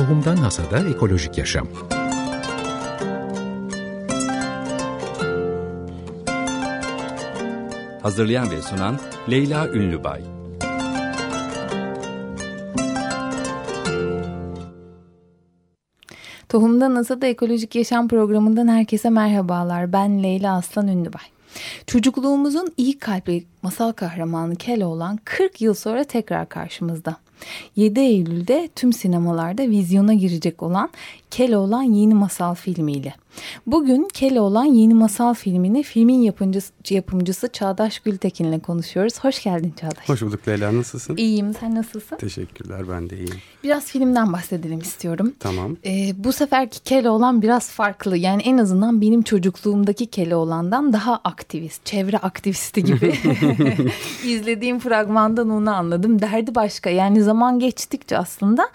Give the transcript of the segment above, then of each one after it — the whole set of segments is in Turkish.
Tohumdan Hasada Ekolojik Yaşam Hazırlayan ve sunan Leyla Ünlübay Tohumdan Hasada Ekolojik Yaşam programından herkese merhabalar. Ben Leyla Aslan Ünlübay. Çocukluğumuzun iyi kalpli masal kahramanı Keloğlan 40 yıl sonra tekrar karşımızda. 7 Eylül'de tüm sinemalarda vizyona girecek olan Keloğlan Yeni Masal filmiyle. Bugün Keloğlan Yeni Masal filmini filmin yapımcısı, yapımcısı Çağdaş Gültekin'le konuşuyoruz. Hoş geldin Çağdaş. Hoş bulduk Leyla nasılsın? İyiyim sen nasılsın? Teşekkürler ben de iyiyim. Biraz filmden bahsedelim istiyorum. Tamam. Ee, bu seferki Keloğlan biraz farklı. Yani en azından benim çocukluğumdaki Keloğlan'dan daha aktivist, çevre aktivisti gibi. İzlediğim fragmandan onu anladım. Derdi başka. Yani zaman geçtikçe aslında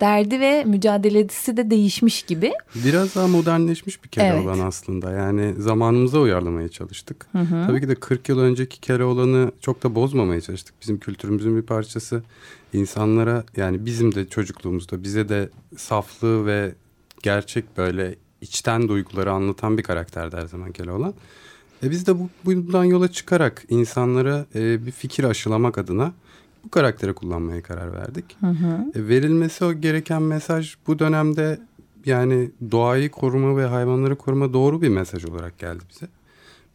derdi ve mücadelesi de değişmiş gibi. Biraz daha modernleşmiş bir Keloğlan evet. aslında. Yani zamanımıza uyarlamaya çalıştık. Hı hı. Tabii ki de 40 yıl önceki Keloğlan'ı çok da bozmamaya çalıştık. Bizim kültürümüzün bir parçası. İnsanlara yani bizim de çocukluğumuzda bize de saflığı ve gerçek böyle içten duyguları anlatan bir karakterdi her zaman Keloğlan. E biz de bu, bundan yola çıkarak insanlara e, bir fikir aşılamak adına bu karakteri kullanmaya karar verdik. Hı hı. E, verilmesi o gereken mesaj bu dönemde yani doğayı koruma ve hayvanları koruma doğru bir mesaj olarak geldi bize.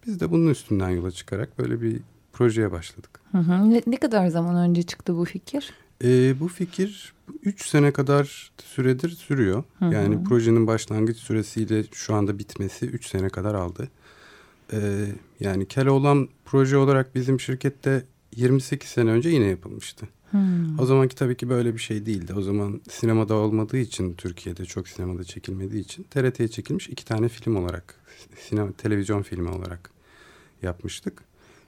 Biz de bunun üstünden yola çıkarak böyle bir projeye başladık. Hı hı. Ne, ne kadar zaman önce çıktı bu fikir? E, bu fikir 3 sene kadar süredir sürüyor. Hı hı. Yani projenin başlangıç süresiyle şu anda bitmesi 3 sene kadar aldı. E, yani Keloğlan proje olarak bizim şirkette 28 sene önce yine yapılmıştı. Hmm. O zamanki tabii ki böyle bir şey değildi. O zaman sinemada olmadığı için Türkiye'de çok sinemada çekilmediği için TRT'ye çekilmiş iki tane film olarak sinema televizyon filmi olarak yapmıştık.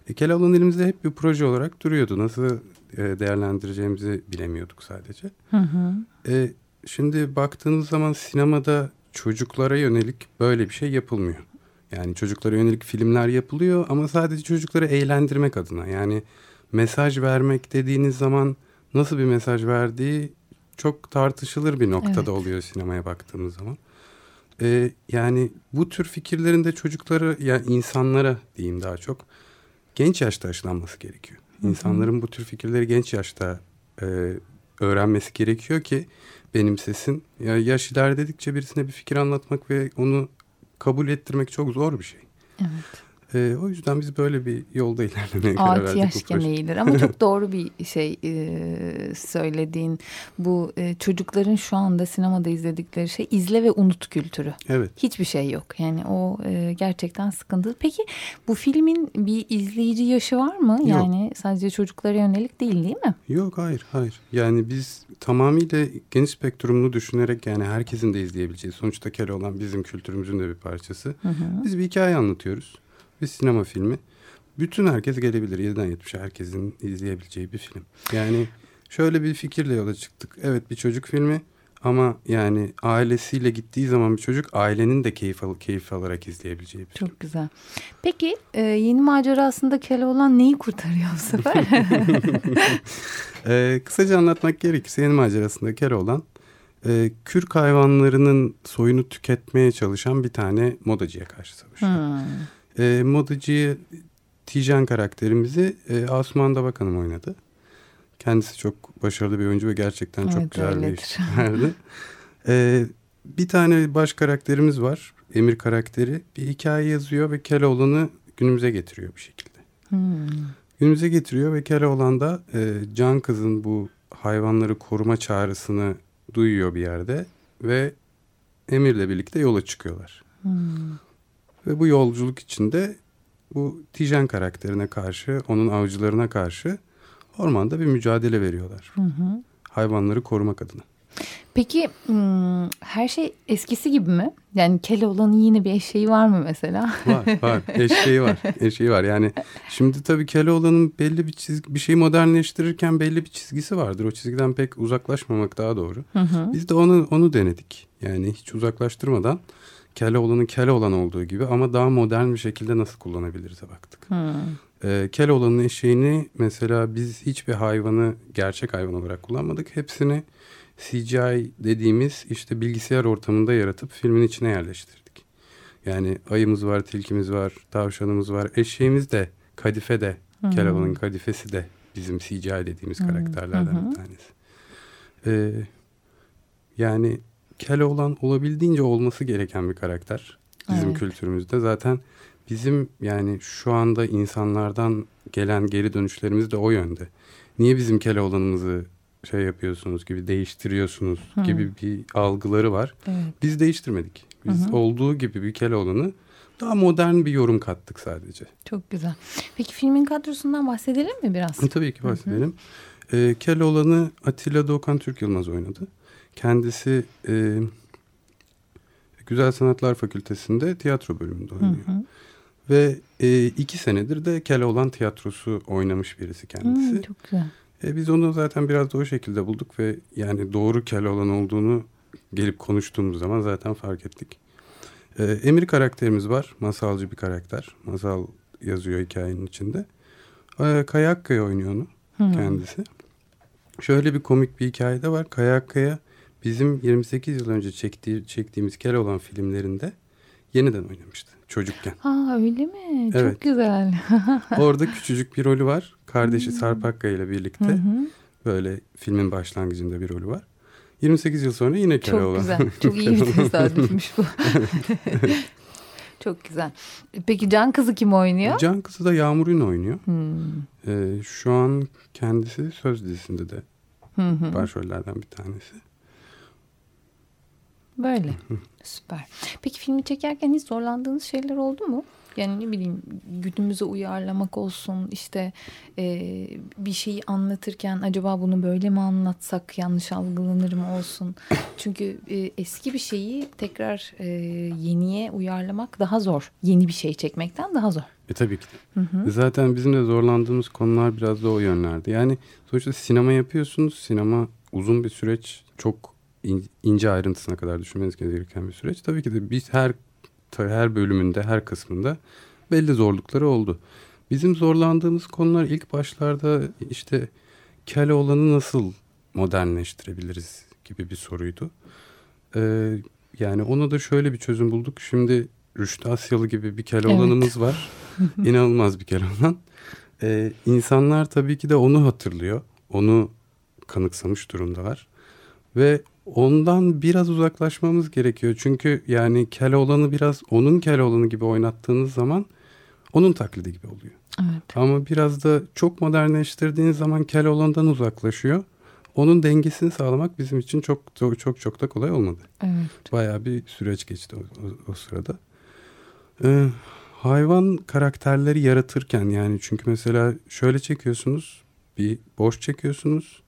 E, Keloğlan elimizde hep bir proje olarak duruyordu. Nasıl e, değerlendireceğimizi bilemiyorduk sadece. Hı hı. E, şimdi baktığınız zaman sinemada çocuklara yönelik böyle bir şey yapılmıyor. Yani çocuklara yönelik filmler yapılıyor ama sadece çocukları eğlendirmek adına. Yani mesaj vermek dediğiniz zaman nasıl bir mesaj verdiği çok tartışılır bir noktada evet. oluyor sinemaya baktığımız zaman. Ee, yani bu tür fikirlerin de çocuklara yani insanlara diyeyim daha çok genç yaşta aşılanması gerekiyor. İnsanların bu tür fikirleri genç yaşta e, öğrenmesi gerekiyor ki benimsesin. Ya yaş ilerledikçe birisine bir fikir anlatmak ve onu kabul ettirmek çok zor bir şey. Evet. E, o yüzden biz böyle bir yolda ilerlemeye karar verdik. Altı yaş gene iyidir ama çok doğru bir şey e, söylediğin. Bu e, çocukların şu anda sinemada izledikleri şey izle ve unut kültürü. Evet. Hiçbir şey yok. Yani o e, gerçekten sıkıntılı. Peki bu filmin bir izleyici yaşı var mı? Yok. Yani sadece çocuklara yönelik değil değil mi? Yok hayır hayır. Yani biz tamamıyla geniş spektrumlu düşünerek yani herkesin de izleyebileceği sonuçta Keloğlan bizim kültürümüzün de bir parçası. Hı hı. Biz bir hikaye anlatıyoruz bir sinema filmi. Bütün herkes gelebilir. 7'den 70'e herkesin izleyebileceği bir film. Yani şöyle bir fikirle yola çıktık. Evet bir çocuk filmi ama yani ailesiyle gittiği zaman bir çocuk ailenin de keyif, al keyif alarak izleyebileceği bir Çok film. güzel. Peki e, yeni macerasında Keloğlan neyi kurtarıyor bu sefer? e, kısaca anlatmak gerekirse yeni macerasında Keloğlan e, kürk hayvanlarının soyunu tüketmeye çalışan bir tane modacıya karşı savaşıyor. Hmm. E, modacıyı Tijan karakterimizi e, Asuman Hanım oynadı. Kendisi çok başarılı bir oyuncu ve gerçekten evet, çok güzel öyledir. bir iş verdi. e, bir tane baş karakterimiz var. Emir karakteri. Bir hikaye yazıyor ve Keloğlan'ı günümüze getiriyor bir şekilde. Hmm. Günümüze getiriyor ve Keloğlan da e, Can Kız'ın bu hayvanları koruma çağrısını duyuyor bir yerde ve Emir'le birlikte yola çıkıyorlar. Hmm. Ve bu yolculuk içinde bu Tijen karakterine karşı, onun avcılarına karşı ormanda bir mücadele veriyorlar. Hı hı. Hayvanları korumak adına. Peki her şey eskisi gibi mi? Yani Keloğlan'ın yine bir eşeği var mı mesela? Var var eşeği var eşeği var. Yani şimdi tabii Keloğlan'ın belli bir çizgi bir şeyi modernleştirirken belli bir çizgisi vardır. O çizgiden pek uzaklaşmamak daha doğru. Hı hı. Biz de onu onu denedik. Yani hiç uzaklaştırmadan Keloğlan'ın Keloğlan olduğu gibi ama daha modern bir şekilde nasıl kullanabiliriz'e baktık. Hmm. E, Keloğlan'ın eşeğini mesela biz hiçbir hayvanı gerçek hayvan olarak kullanmadık. Hepsini CGI dediğimiz işte bilgisayar ortamında yaratıp filmin içine yerleştirdik. Yani ayımız var, tilkimiz var, tavşanımız var, eşeğimiz de, kadife de, Keloğlan'ın kadifesi de bizim CGI dediğimiz karakterlerden bir tanesi. Ee, yani Keloğlan olabildiğince olması gereken bir karakter bizim Evet. kültürümüzde. Zaten bizim yani şu anda insanlardan gelen geri dönüşlerimiz de o yönde. Niye bizim Keloğlan'ımızı şey yapıyorsunuz gibi değiştiriyorsunuz gibi bir algıları var. Evet. Biz değiştirmedik. Biz olduğu gibi bir Keloğlan'ı daha modern bir yorum kattık sadece. Çok güzel. Peki filmin kadrosundan bahsedelim mi biraz? E, Tabii ki bahsedelim. Ee, Keloğlan'ı Atilla Doğukan Türk Yılmaz oynadı. Kendisi e, Güzel Sanatlar Fakültesi'nde tiyatro bölümünde oynuyor. Ve e, iki senedir de Keloğlan tiyatrosu oynamış birisi kendisi. Hmm, çok güzel. E, biz onu zaten biraz da o şekilde bulduk ve yani doğru Keloğlan olduğunu gelip konuştuğumuz zaman zaten fark ettik. E, Emir karakterimiz var. Masalcı bir karakter. Masal yazıyor hikayenin içinde. E, Kaya Akkaya oynuyor onu kendisi. Şöyle bir komik bir hikaye de var. Kaya Akkaya bizim 28 yıl önce çektiği, çektiğimiz Keloğlan filmlerinde yeniden oynamıştı çocukken. Ha öyle mi? Evet. Çok güzel. Orada küçücük bir rolü var. Kardeşi Sarp Akkaya ile birlikte. Böyle filmin başlangıcında bir rolü var. 28 yıl sonra yine Çok Keloğlan. güzel. Çok iyi bir tesadüfmüş bu. Çok güzel. Peki Can Kızı kim oynuyor? Can Kızı da Yağmur Ün oynuyor. Hmm. Ee, şu an kendisi Söz dizisinde de Hı hı. başrollerden bir tanesi. Böyle. Süper. Peki filmi çekerken hiç zorlandığınız şeyler oldu mu? Yani ne bileyim günümüze uyarlamak olsun işte e, bir şeyi anlatırken acaba bunu böyle mi anlatsak yanlış algılanır mı olsun. Çünkü e, eski bir şeyi tekrar e, yeniye uyarlamak daha zor. Yeni bir şey çekmekten daha zor. E tabii ki de. Zaten bizim de zorlandığımız konular biraz da o yönlerde. Yani sonuçta sinema yapıyorsunuz. Sinema uzun bir süreç. Çok ince ayrıntısına kadar düşünmeniz gereken bir süreç. Tabii ki de biz her her bölümünde, her kısmında belli zorlukları oldu. Bizim zorlandığımız konular ilk başlarda işte Keloğlan'ı nasıl modernleştirebiliriz gibi bir soruydu. Ee, yani ona da şöyle bir çözüm bulduk. Şimdi Rüştü Asyalı gibi bir Keloğlan'ımız var. İnanılmaz bir Keloğlan. Ee, insanlar tabii ki de onu hatırlıyor. Onu kanıksamış durumdalar. Ve ondan biraz uzaklaşmamız gerekiyor. Çünkü yani Keloğlan'ı biraz onun Keloğlan'ı gibi oynattığınız zaman onun taklidi gibi oluyor. Evet. Ama biraz da çok modernleştirdiğiniz zaman Keloğlan'dan uzaklaşıyor. Onun dengesini sağlamak bizim için çok çok çok, da kolay olmadı. Evet. Bayağı bir süreç geçti o, o, o sırada. Ee, hayvan karakterleri yaratırken yani çünkü mesela şöyle çekiyorsunuz bir boş çekiyorsunuz.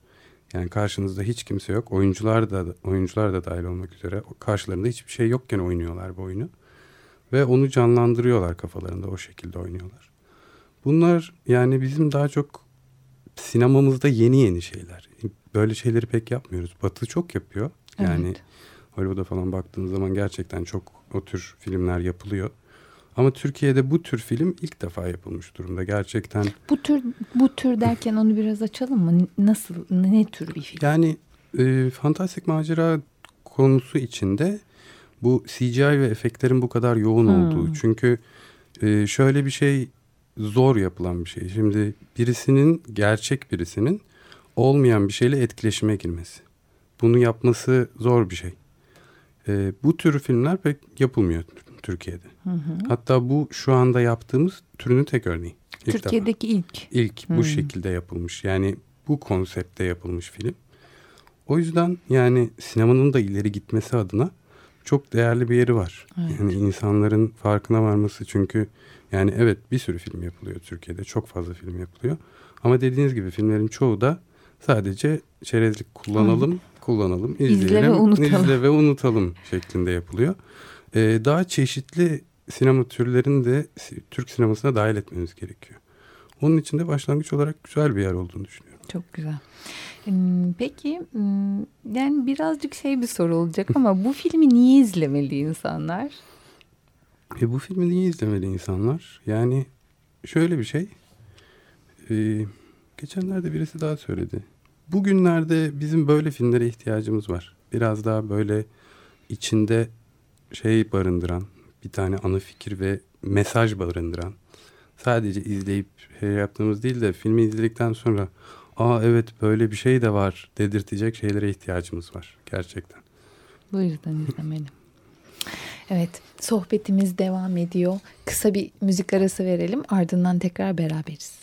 Yani karşınızda hiç kimse yok. Oyuncular da oyuncular da dahil olmak üzere karşılarında hiçbir şey yokken oynuyorlar bu oyunu. Ve onu canlandırıyorlar kafalarında o şekilde oynuyorlar. Bunlar yani bizim daha çok sinemamızda yeni yeni şeyler. Böyle şeyleri pek yapmıyoruz. Batı çok yapıyor. Yani Evet. Hollywood'a falan baktığınız zaman gerçekten çok o tür filmler yapılıyor. Ama Türkiye'de bu tür film ilk defa yapılmış durumda. Gerçekten Bu tür bu tür derken onu biraz açalım mı? Nasıl ne tür bir film? yani e, fantastik macera konusu içinde bu CGI ve efektlerin bu kadar yoğun olduğu. Çünkü e, şöyle bir şey zor yapılan bir şey. Şimdi birisinin gerçek birisinin olmayan bir şeyle etkileşime girmesi. Bunu yapması zor bir şey. E, bu tür filmler pek yapılmıyor Türkiye'de. Hatta bu şu anda yaptığımız türünün tek örneği. İlk defa. Türkiye'deki ilk. İlk bu şekilde yapılmış. Yani bu konsepte yapılmış film. O yüzden yani sinemanın da ileri gitmesi adına çok değerli bir yeri var. Yani insanların farkına varması çünkü yani evet bir sürü film yapılıyor Türkiye'de. Çok fazla film yapılıyor. Ama dediğiniz gibi filmlerin çoğu da sadece çerezlik kullanalım, kullanalım, İzle ve izleyelim, unutalım. izle ve unutalım şeklinde yapılıyor. Ee, daha çeşitli sinema türlerini de Türk sinemasına dahil etmemiz gerekiyor. Onun için de başlangıç olarak güzel bir yer olduğunu düşünüyorum. Çok güzel. Hmm, Peki hmm, yani birazcık şey bir soru olacak ama bu filmi niye izlemeli insanlar? E bu filmi niye izlemeli insanlar? Yani şöyle bir şey. e, geçenlerde birisi daha söyledi. Bugünlerde bizim böyle filmlere ihtiyacımız var. Biraz daha böyle içinde şey barındıran, bir tane ana fikir ve mesaj barındıran. Sadece izleyip şey yaptığımız değil de filmi izledikten sonra aa evet böyle bir şey de var dedirtecek şeylere ihtiyacımız var gerçekten. Bu yüzden izlemedim. Evet sohbetimiz devam ediyor. Kısa bir müzik arası verelim ardından tekrar beraberiz.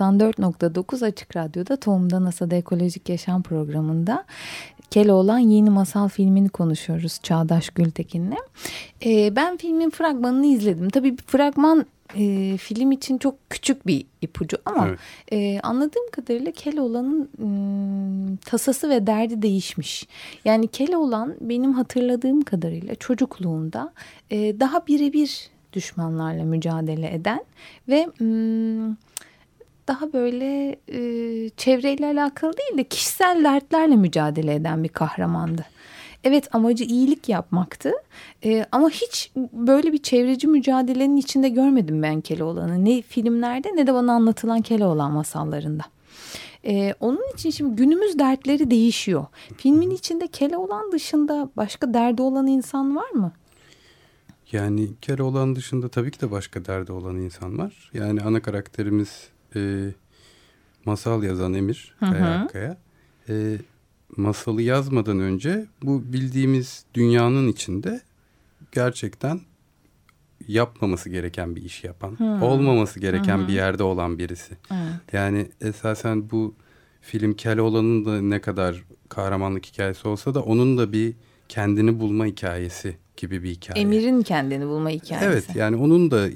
94.9 Açık Radyo'da Tohum'da NASA'da Ekolojik Yaşam programında Keloğlan yeni masal filmini konuşuyoruz Çağdaş Gültekin'le. Ee, ben filmin fragmanını izledim. Tabii fragman e, film için çok küçük bir ipucu ama evet. e, anladığım kadarıyla Keloğlan'ın e, tasası ve derdi değişmiş. Yani Keloğlan benim hatırladığım kadarıyla çocukluğunda e, daha birebir düşmanlarla mücadele eden ve hmm, daha böyle e, çevreyle alakalı değil de kişisel dertlerle mücadele eden bir kahramandı. Evet amacı iyilik yapmaktı e, ama hiç böyle bir çevreci mücadelenin içinde görmedim ben Keloğlan'ı. Ne filmlerde ne de bana anlatılan Keloğlan masallarında. Ee, onun için şimdi günümüz dertleri değişiyor. Filmin içinde Keloğlan dışında başka derdi olan insan var mı? Yani Keloğlan dışında tabii ki de başka derdi olan insan var. Yani ana karakterimiz e, masal yazan Emir Kaya. E, masalı yazmadan önce bu bildiğimiz dünyanın içinde gerçekten yapmaması gereken bir iş yapan, hmm. olmaması gereken hmm. bir yerde olan birisi. Evet. Yani esasen bu film Keloğlan'ın da ne kadar kahramanlık hikayesi olsa da onun da bir kendini bulma hikayesi gibi bir hikaye. Emir'in kendini bulma hikayesi. Evet yani onun da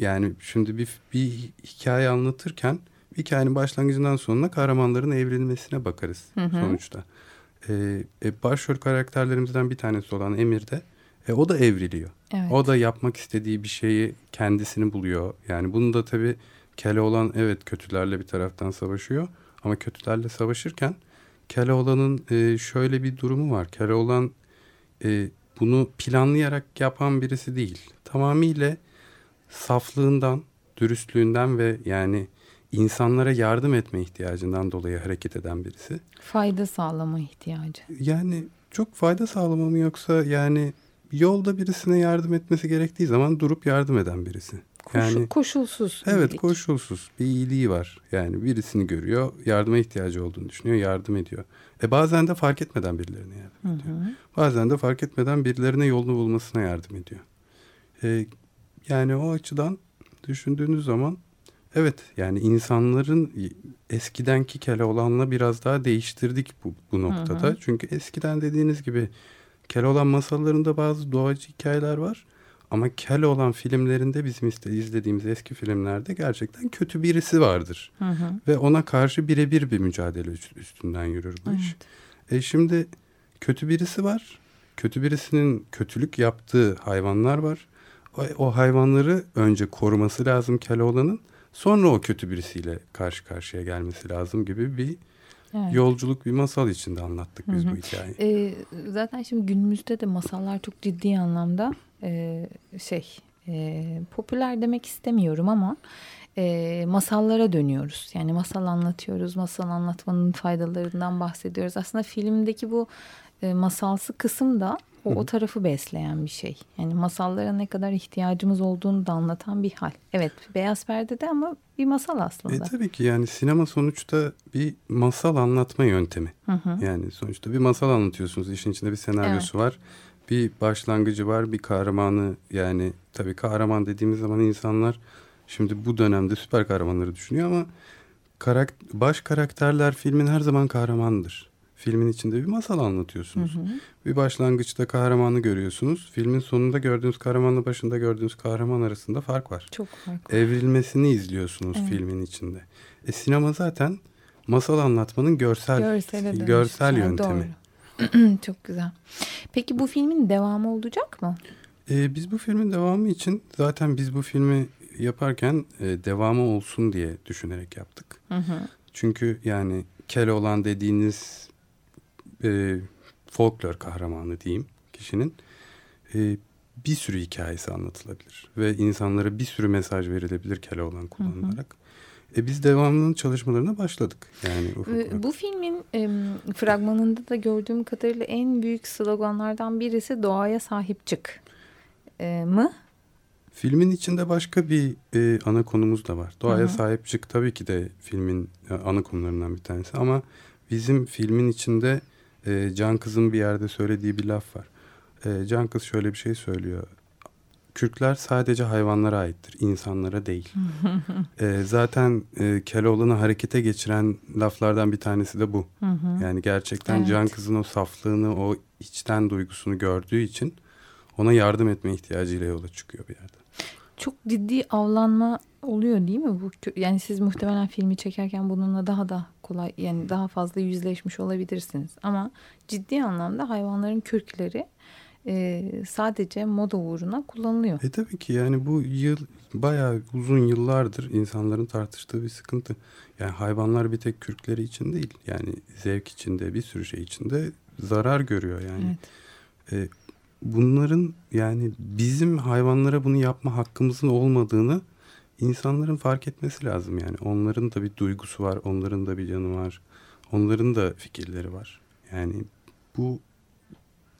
yani şimdi bir, bir hikaye anlatırken hikayenin başlangıcından sonuna kahramanların evrilmesine bakarız hı hı. sonuçta. Ee, e, başrol karakterlerimizden bir tanesi olan Emir de e, o da evriliyor. Evet. O da yapmak istediği bir şeyi kendisini buluyor. Yani bunu da tabii Keloğlan evet kötülerle bir taraftan savaşıyor. Ama kötülerle savaşırken Keloğlan'ın e, şöyle bir durumu var. Keloğlan e, bunu planlayarak yapan birisi değil. Tamamıyla saflığından, dürüstlüğünden ve yani insanlara yardım etme ihtiyacından dolayı hareket eden birisi. Fayda sağlama ihtiyacı. Yani çok fayda sağlama mı yoksa yani yolda birisine yardım etmesi gerektiği zaman durup yardım eden birisi. Yani koşulsuz. Evet iyilik. koşulsuz bir iyiliği var. Yani birisini görüyor, yardıma ihtiyacı olduğunu düşünüyor, yardım ediyor. E bazen de fark etmeden birilerine yardım ediyor. Hı hı. Bazen de fark etmeden birilerine yolunu bulmasına yardım ediyor. E, yani o açıdan düşündüğünüz zaman evet yani insanların eskidenki Keloğlan'la biraz daha değiştirdik bu, bu noktada. Hı hı. Çünkü eskiden dediğiniz gibi Keloğlan masallarında bazı doğacı hikayeler var. Ama Keloğlan filmlerinde bizim izlediğimiz eski filmlerde gerçekten kötü birisi vardır. Hı hı. Ve ona karşı birebir bir mücadele üstünden yürür bu evet. iş. E şimdi kötü birisi var. Kötü birisinin kötülük yaptığı hayvanlar var. O, hayvanları önce koruması lazım Keloğlan'ın. Sonra o kötü birisiyle karşı karşıya gelmesi lazım gibi bir Evet. Yolculuk bir masal içinde anlattık biz Hı -hı. bu hikayeyi. Ee, zaten şimdi günümüzde de masallar çok ciddi anlamda e, şey e, popüler demek istemiyorum ama e, masallara dönüyoruz. Yani masal anlatıyoruz, masal anlatmanın faydalarından bahsediyoruz. Aslında filmdeki bu e, masalsı kısım da o, o tarafı besleyen bir şey. Yani masallara ne kadar ihtiyacımız olduğunu da anlatan bir hal. Evet beyaz perdede ama bir masal aslında. E, tabii ki yani sinema sonuçta bir masal anlatma yöntemi. Hı hı. Yani sonuçta bir masal anlatıyorsunuz. İşin içinde bir senaryosu evet. var. Bir başlangıcı var, bir kahramanı yani tabii kahraman dediğimiz zaman insanlar şimdi bu dönemde süper kahramanları düşünüyor ama karak baş karakterler filmin her zaman kahramandır filmin içinde bir masal anlatıyorsunuz. Hı hı. Bir başlangıçta kahramanı görüyorsunuz. Filmin sonunda gördüğünüz kahramanla başında gördüğünüz kahraman arasında fark var. Çok fark var. Evrilmesini izliyorsunuz evet. filmin içinde. E sinema zaten masal anlatmanın görsel Görsele görsel yöntemi. Doğru. Çok güzel. Peki bu filmin devamı olacak mı? Ee, biz bu filmin devamı için zaten biz bu filmi yaparken e, devamı olsun diye düşünerek yaptık. Hı hı. Çünkü yani Keloğlan dediğiniz e, folklor kahramanı diyeyim kişinin e, bir sürü hikayesi anlatılabilir ve insanlara bir sürü mesaj verilebilir Keloğlan kullanılarak. Hı hı. E biz devamının çalışmalarına başladık. Yani ufak Bu filmin e, fragmanında da gördüğüm kadarıyla en büyük sloganlardan birisi doğaya sahip çık e, mı? Filmin içinde başka bir e, ana konumuz da var. Doğaya hı hı. sahip çık tabii ki de filmin e, ana konularından bir tanesi ama bizim filmin içinde e, Can Kız'ın bir yerde söylediği bir laf var. E, Can Kız şöyle bir şey söylüyor. kürkler sadece hayvanlara aittir, insanlara değil. e, zaten e, Keloğlan'ı harekete geçiren laflardan bir tanesi de bu. Yani gerçekten Evet. Can Kız'ın o saflığını, o içten duygusunu gördüğü için ona yardım etme ihtiyacıyla yola çıkıyor bir yerde. Çok ciddi avlanma oluyor değil mi bu? Yani siz muhtemelen filmi çekerken bununla daha da kolay yani daha fazla yüzleşmiş olabilirsiniz. Ama ciddi anlamda hayvanların kürkleri e, sadece moda uğruna kullanılıyor. E tabii ki yani bu yıl bayağı uzun yıllardır insanların tartıştığı bir sıkıntı. Yani hayvanlar bir tek kürkleri için değil. Yani zevk içinde bir sürü şey içinde zarar görüyor yani. Evet. E, bunların yani bizim hayvanlara bunu yapma hakkımızın olmadığını insanların fark etmesi lazım yani. Onların da bir duygusu var, onların da bir yanı var. Onların da fikirleri var. Yani bu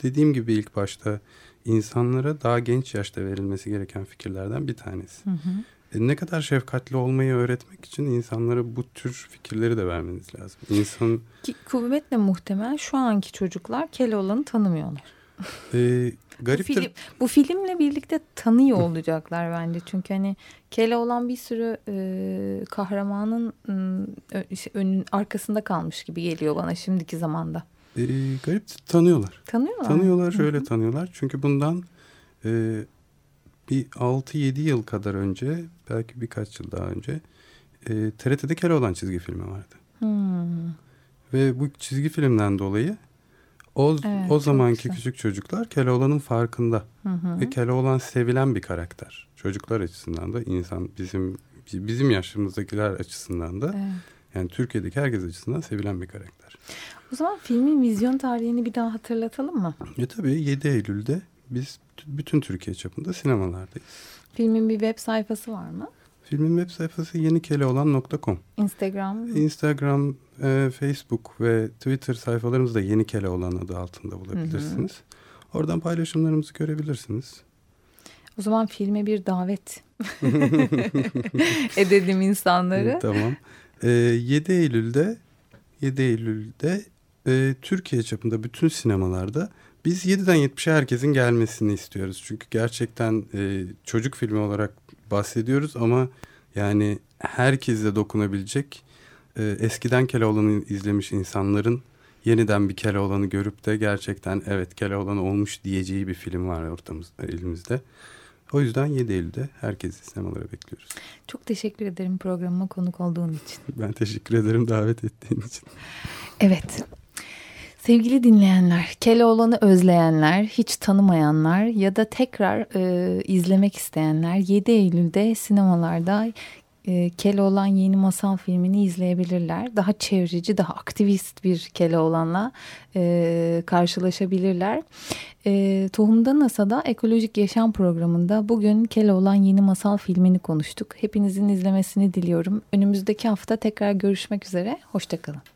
dediğim gibi ilk başta insanlara daha genç yaşta verilmesi gereken fikirlerden bir tanesi. Hı hı. E, ne kadar şefkatli olmayı öğretmek için insanlara bu tür fikirleri de vermeniz lazım. İnsan Ki kuvvetle muhtemel şu anki çocuklar Keloğlan'ı tanımıyorlar. E, Bu, gariptir. film, bu filmle birlikte tanıyor olacaklar bence. Çünkü hani Keloğlan bir sürü e, kahramanın işte önün arkasında kalmış gibi geliyor bana şimdiki zamanda. E, gariptir tanıyorlar. Tanıyorlar. Tanıyorlar şöyle tanıyorlar. Çünkü bundan e, bir 6-7 yıl kadar önce belki birkaç yıl daha önce e, TRT'de Keloğlan çizgi filmi vardı. Hmm. Ve bu çizgi filmden dolayı o, Evet, o zamanki güzel. küçük çocuklar Keloğlan'ın farkında. Hı hı. Ve Keloğlan sevilen bir karakter. Çocuklar açısından da insan bizim bizim yaşımızdakiler açısından da Evet. yani Türkiye'deki herkes açısından sevilen bir karakter. O zaman filmin vizyon tarihini bir daha hatırlatalım mı? E tabii 7 Eylül'de biz bütün Türkiye çapında sinemalardayız. Filmin bir web sayfası var mı? Filmin web sayfası yenikeloğlan.com. Instagram. Instagram, e, Facebook ve Twitter sayfalarımızda Yeni Keloğlan adı altında bulabilirsiniz. Oradan paylaşımlarımızı görebilirsiniz. O zaman filme bir davet edelim insanları. Tamam. E, 7 Eylül'de 7 Eylül'de e, Türkiye çapında bütün sinemalarda biz 7'den 70'e herkesin gelmesini istiyoruz. Çünkü gerçekten e, çocuk filmi olarak bahsediyoruz ama yani herkesle dokunabilecek e, eskiden Keloğlan'ı izlemiş insanların yeniden bir Keloğlan'ı görüp de gerçekten evet Keloğlan olmuş diyeceği bir film var ortamızda elimizde. O yüzden 7 Eylül'de herkesi sinemalara bekliyoruz. Çok teşekkür ederim programıma konuk olduğun için. Ben teşekkür ederim davet ettiğin için. Evet. Sevgili dinleyenler, Keloğlan'ı özleyenler, hiç tanımayanlar ya da tekrar e, izlemek isteyenler 7 Eylül'de sinemalarda e, Keloğlan yeni masal filmini izleyebilirler. Daha çevreci, daha aktivist bir Keloğlan'la e, karşılaşabilirler. E, Tohumda NASA'da Ekolojik Yaşam programında bugün Keloğlan yeni masal filmini konuştuk. Hepinizin izlemesini diliyorum. Önümüzdeki hafta tekrar görüşmek üzere. Hoşçakalın.